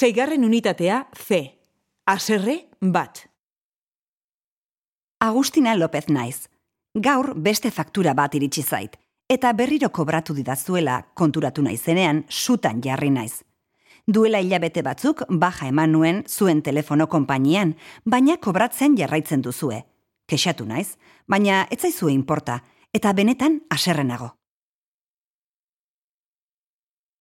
Zeigarren unitatea C. Aserre bat. Agustina López naiz. Gaur beste faktura bat iritsi zait, eta berriro kobratu didazuela konturatu naizenean sutan jarri naiz. Duela hilabete batzuk baja eman nuen zuen telefono konpainian, baina kobratzen jarraitzen duzue. Kexatu naiz, baina ez zaizue inporta, eta benetan aserrenago.